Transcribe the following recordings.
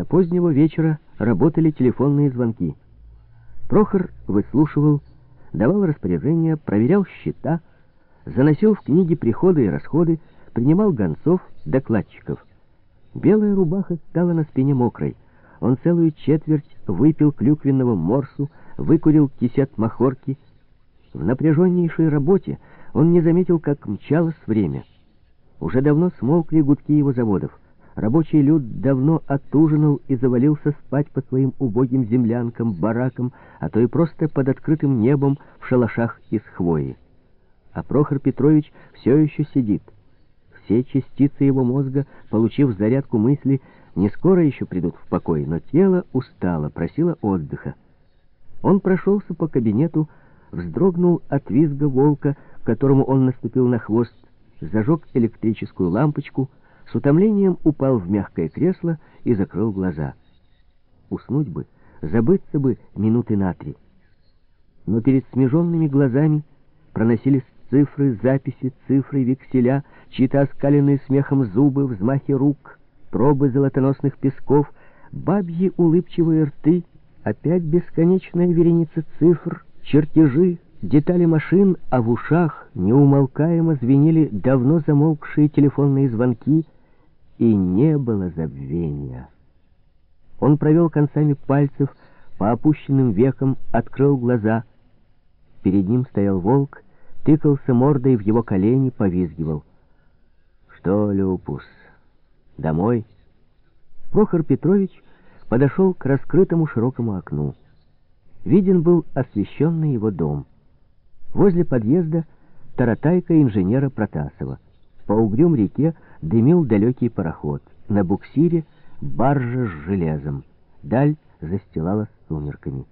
До позднего вечера работали телефонные звонки. Прохор выслушивал, давал распоряжения, проверял счета, заносил в книги приходы и расходы, принимал гонцов, докладчиков. Белая рубаха стала на спине мокрой. Он целую четверть выпил клюквенного морсу, выкурил кисет махорки. В напряженнейшей работе он не заметил, как мчалось время. Уже давно смолкли гудки его заводов. Рабочий люд давно отужинал и завалился спать по своим убогим землянкам, баракам, а то и просто под открытым небом в шалашах из хвои. А Прохор Петрович все еще сидит. Все частицы его мозга, получив зарядку мысли, не скоро еще придут в покой, но тело устало, просило отдыха. Он прошелся по кабинету, вздрогнул от визга волка, которому он наступил на хвост, зажег электрическую лампочку, с утомлением упал в мягкое кресло и закрыл глаза. Уснуть бы, забыться бы минуты на три. Но перед смеженными глазами проносились цифры, записи, цифры, векселя, чьи-то оскаленные смехом зубы, взмахи рук, пробы золотоносных песков, бабьи улыбчивые рты, опять бесконечная вереница цифр, чертежи, детали машин, а в ушах неумолкаемо звенели давно замолкшие телефонные звонки, и не было забвения. Он провел концами пальцев по опущенным векам, открыл глаза. Перед ним стоял волк, тыкался мордой в его колени, повизгивал. «Что, Люпус, домой?» Прохор Петрович подошел к раскрытому широкому окну. Виден был освещенный его дом. Возле подъезда таратайка инженера Протасова. По угрюм реке дымил далекий пароход. На буксире баржа с железом. Даль застилалась сумерками.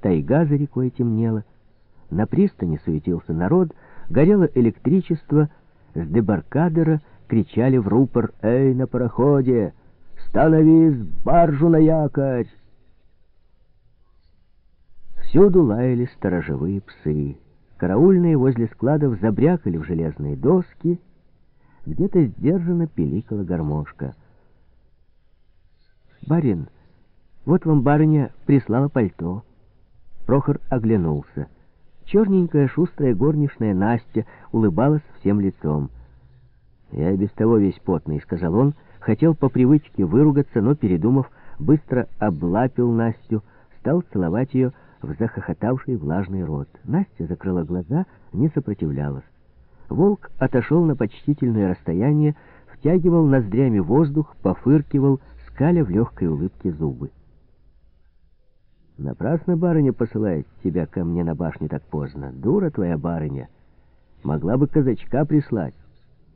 Тайга за рекой темнела. На пристани суетился народ, горело электричество. С дебаркадера кричали в рупор «Эй, на пароходе! Становись, баржу на якорь!» Всюду лаяли сторожевые псы. Караульные возле складов забрякали в железные доски. Где-то сдержанно пиликала гармошка. «Барин, вот вам барыня прислала пальто». Прохор оглянулся. Черненькая шустрая горничная Настя улыбалась всем лицом. «Я без того весь потный», — сказал он, хотел по привычке выругаться, но, передумав, быстро облапил Настю, стал целовать ее, в захохотавший влажный рот. Настя закрыла глаза, не сопротивлялась. Волк отошел на почтительное расстояние, втягивал ноздрями воздух, пофыркивал, скаля в легкой улыбке зубы. «Напрасно барыня посылает тебя ко мне на башню так поздно. Дура твоя барыня. Могла бы казачка прислать».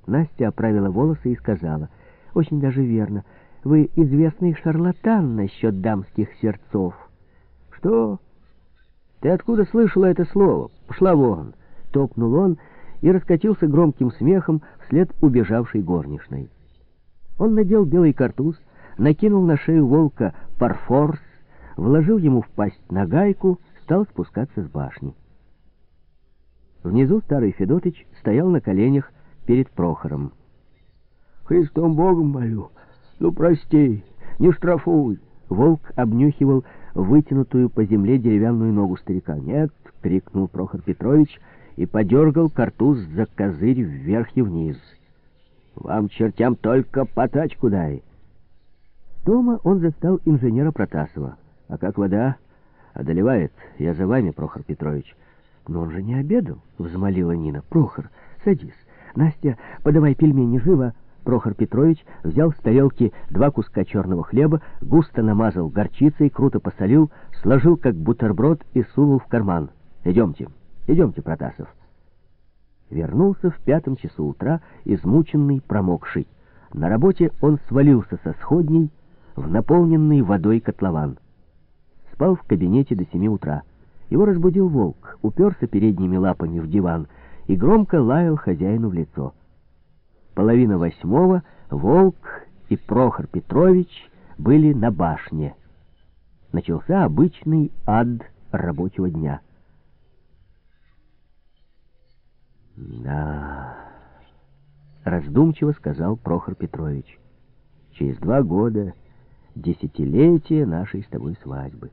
Настя оправила волосы и сказала, «Очень даже верно. Вы известный шарлатан насчет дамских сердцов». «Что?» «Ты откуда слышала это слово? Пошла вон!» Топнул он и раскатился громким смехом вслед убежавшей горничной. Он надел белый картуз, накинул на шею волка парфорс, вложил ему в пасть нагайку, стал спускаться с башни. Внизу старый Федотыч стоял на коленях перед Прохором. «Христом Богом молю, ну прости, не штрафуй!» Волк обнюхивал вытянутую по земле деревянную ногу старика. «Нет!» — крикнул Прохор Петрович и подергал картуз за козырь вверх и вниз. «Вам, чертям, только потачку дай!» Дома он застал инженера Протасова. «А как вода?» «Одолевает. Я за вами, Прохор Петрович». «Но он же не обедал», — взмолила Нина. «Прохор, садись. Настя, подавай пельмени живо». Прохор Петрович взял с тарелки два куска черного хлеба, густо намазал горчицей, круто посолил, сложил как бутерброд и сунул в карман. «Идемте, идемте, Протасов». Вернулся в пятом часу утра, измученный, промокший. На работе он свалился со сходней в наполненный водой котлован. Спал в кабинете до семи утра. Его разбудил волк, уперся передними лапами в диван и громко лаял хозяину в лицо. Половина восьмого Волк и Прохор Петрович были на башне. Начался обычный ад рабочего дня. «Да...» — раздумчиво сказал Прохор Петрович. «Через два года десятилетие нашей с тобой свадьбы.